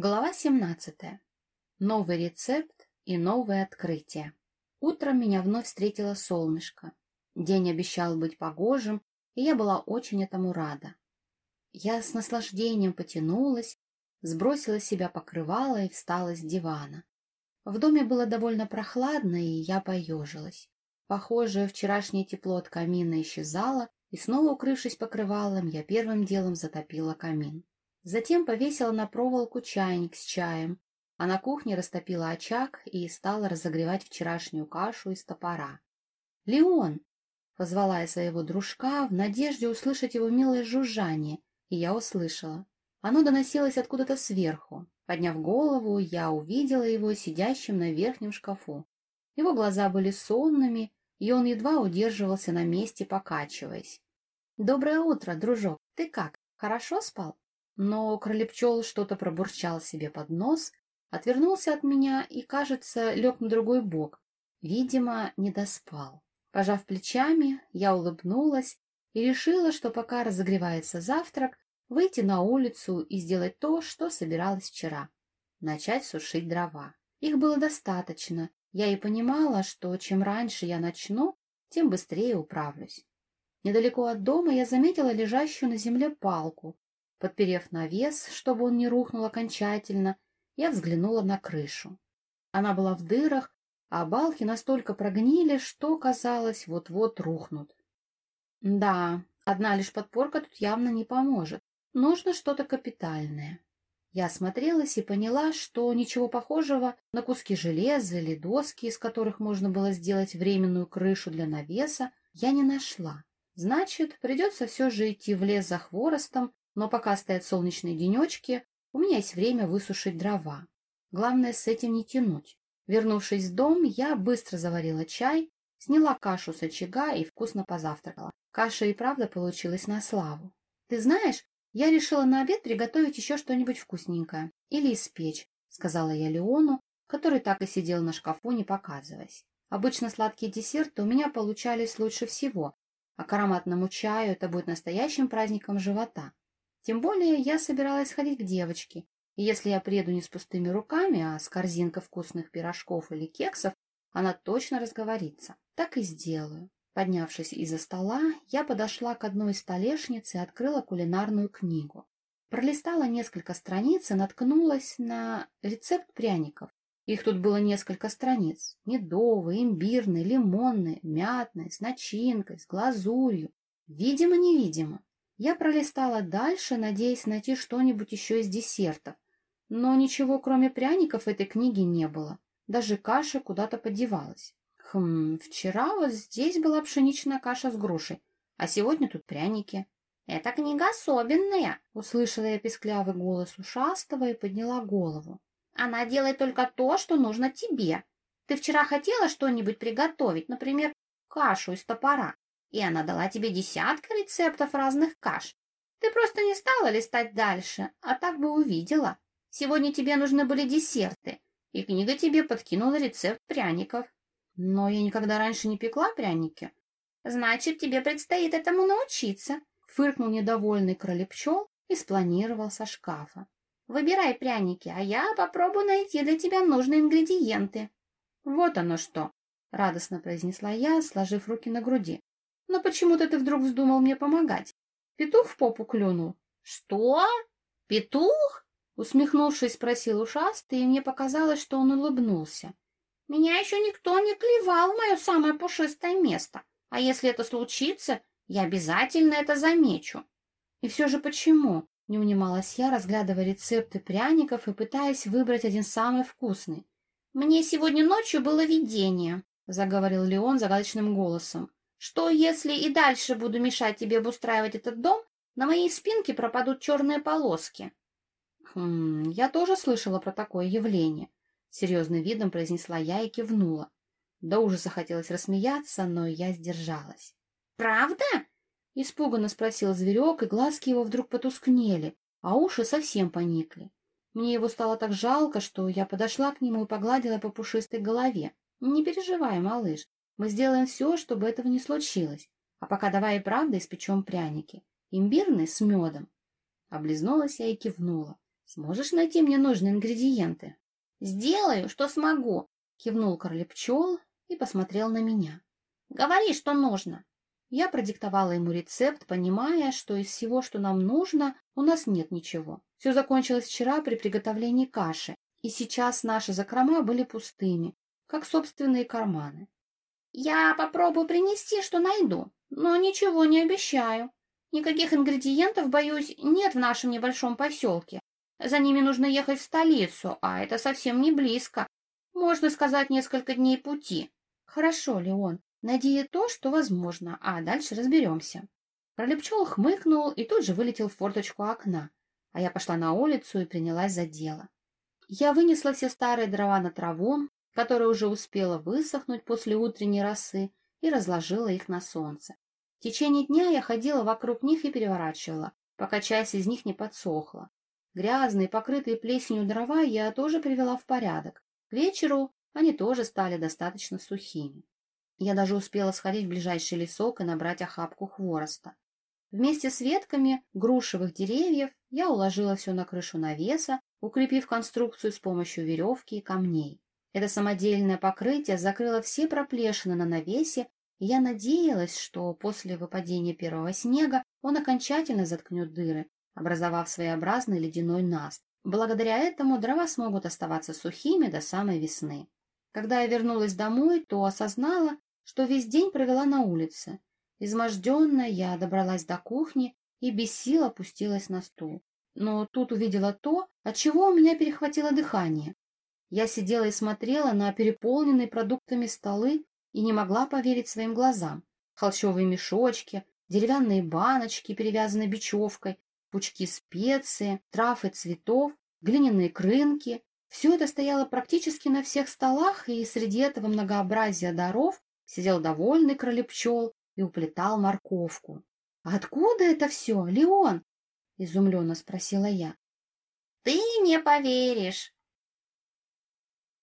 Глава 17. Новый рецепт и новое открытие. Утром меня вновь встретило солнышко. День обещал быть погожим, и я была очень этому рада. Я с наслаждением потянулась, сбросила с себя покрывало и встала с дивана. В доме было довольно прохладно, и я поежилась. Похоже, вчерашнее тепло от камина исчезало, и снова укрывшись покрывалом, я первым делом затопила камин. Затем повесила на проволоку чайник с чаем, а на кухне растопила очаг и стала разогревать вчерашнюю кашу из топора. «Леон!» — позвала я своего дружка в надежде услышать его милое жужжание, и я услышала. Оно доносилось откуда-то сверху. Подняв голову, я увидела его сидящим на верхнем шкафу. Его глаза были сонными, и он едва удерживался на месте, покачиваясь. «Доброе утро, дружок! Ты как, хорошо спал?» Но кролепчел что-то пробурчал себе под нос, отвернулся от меня и, кажется, лег на другой бок. Видимо, не доспал. Пожав плечами, я улыбнулась и решила, что пока разогревается завтрак, выйти на улицу и сделать то, что собиралась вчера. Начать сушить дрова. Их было достаточно. Я и понимала, что чем раньше я начну, тем быстрее управлюсь. Недалеко от дома я заметила лежащую на земле палку, Подперев навес, чтобы он не рухнул окончательно, я взглянула на крышу. Она была в дырах, а балки настолько прогнили, что, казалось, вот-вот рухнут. Да, одна лишь подпорка тут явно не поможет. Нужно что-то капитальное. Я осмотрелась и поняла, что ничего похожего на куски железа или доски, из которых можно было сделать временную крышу для навеса, я не нашла. Значит, придется все же идти в лес за хворостом но пока стоят солнечные денечки, у меня есть время высушить дрова. Главное с этим не тянуть. Вернувшись в дом, я быстро заварила чай, сняла кашу с очага и вкусно позавтракала. Каша и правда получилась на славу. Ты знаешь, я решила на обед приготовить еще что-нибудь вкусненькое. Или испечь, сказала я Леону, который так и сидел на шкафу, не показываясь. Обычно сладкие десерты у меня получались лучше всего, а к ароматному чаю это будет настоящим праздником живота. Тем более я собиралась ходить к девочке, и если я приеду не с пустыми руками, а с корзинкой вкусных пирожков или кексов, она точно разговорится. Так и сделаю. Поднявшись из-за стола, я подошла к одной из столешниц и открыла кулинарную книгу. Пролистала несколько страниц и наткнулась на рецепт пряников. Их тут было несколько страниц. Медовые, имбирные, лимонные, мятные, с начинкой, с глазурью. Видимо-невидимо. Я пролистала дальше, надеясь найти что-нибудь еще из десертов. Но ничего, кроме пряников, в этой книге не было. Даже каша куда-то подевалась. Хм, вчера вот здесь была пшеничная каша с грушей, а сегодня тут пряники. «Эта книга особенная!» — услышала я песклявый голос ушастого и подняла голову. «Она делает только то, что нужно тебе. Ты вчера хотела что-нибудь приготовить, например, кашу из топора, и она дала тебе десятка рецептов разных каш. Ты просто не стала листать дальше, а так бы увидела. Сегодня тебе нужны были десерты, и книга тебе подкинула рецепт пряников. Но я никогда раньше не пекла пряники. Значит, тебе предстоит этому научиться, фыркнул недовольный кролепчел и спланировал со шкафа. Выбирай пряники, а я попробую найти для тебя нужные ингредиенты. Вот оно что, радостно произнесла я, сложив руки на груди. Но почему-то ты вдруг вздумал мне помогать. Петух в попу клюнул. Что? Петух? Усмехнувшись, спросил ушастый, и мне показалось, что он улыбнулся. Меня еще никто не клевал в мое самое пушистое место. А если это случится, я обязательно это замечу. И все же почему? Не унималась я, разглядывая рецепты пряников и пытаясь выбрать один самый вкусный. «Мне сегодня ночью было видение», — заговорил Леон загадочным голосом. Что, если и дальше буду мешать тебе обустраивать этот дом, на моей спинке пропадут черные полоски? Хм, я тоже слышала про такое явление. Серьезным видом произнесла я и кивнула. До ужаса хотелось рассмеяться, но я сдержалась. «Правда?» — испуганно спросил зверек, и глазки его вдруг потускнели, а уши совсем поникли. Мне его стало так жалко, что я подошла к нему и погладила по пушистой голове. «Не переживай, малыш, мы сделаем все, чтобы этого не случилось. А пока давай и правда испечем пряники. Имбирные с медом. Облизнулась я и кивнула. Сможешь найти мне нужные ингредиенты? Сделаю, что смогу, кивнул король пчел и посмотрел на меня. Говори, что нужно. Я продиктовала ему рецепт, понимая, что из всего, что нам нужно, у нас нет ничего. Все закончилось вчера при приготовлении каши, и сейчас наши закрома были пустыми, как собственные карманы. Я попробую принести, что найду, но ничего не обещаю. Никаких ингредиентов, боюсь, нет в нашем небольшом поселке. За ними нужно ехать в столицу, а это совсем не близко. Можно сказать, несколько дней пути. Хорошо, Леон, найди то, что возможно, а дальше разберемся. Пролепчел хмыкнул и тут же вылетел в форточку окна, а я пошла на улицу и принялась за дело. Я вынесла все старые дрова на траву, которая уже успела высохнуть после утренней росы, и разложила их на солнце. В течение дня я ходила вокруг них и переворачивала, пока часть из них не подсохла. Грязные, покрытые плесенью дрова я тоже привела в порядок. К вечеру они тоже стали достаточно сухими. Я даже успела сходить в ближайший лесок и набрать охапку хвороста. Вместе с ветками грушевых деревьев я уложила все на крышу навеса, укрепив конструкцию с помощью веревки и камней. Это самодельное покрытие закрыло все проплешины на навесе, и я надеялась, что после выпадения первого снега он окончательно заткнет дыры, образовав своеобразный ледяной наст. Благодаря этому дрова смогут оставаться сухими до самой весны. Когда я вернулась домой, то осознала, что весь день провела на улице, Изможденная, я добралась до кухни и без сил опустилась на стул. Но тут увидела то, от чего у меня перехватило дыхание. Я сидела и смотрела на переполненные продуктами столы и не могла поверить своим глазам. Холщовые мешочки, деревянные баночки, перевязанные бечевкой, пучки специи, трав и цветов, глиняные крынки. Все это стояло практически на всех столах, и среди этого многообразия даров сидел довольный кролепчел и уплетал морковку. «А откуда это все, Леон?» — изумленно спросила я. «Ты не поверишь!»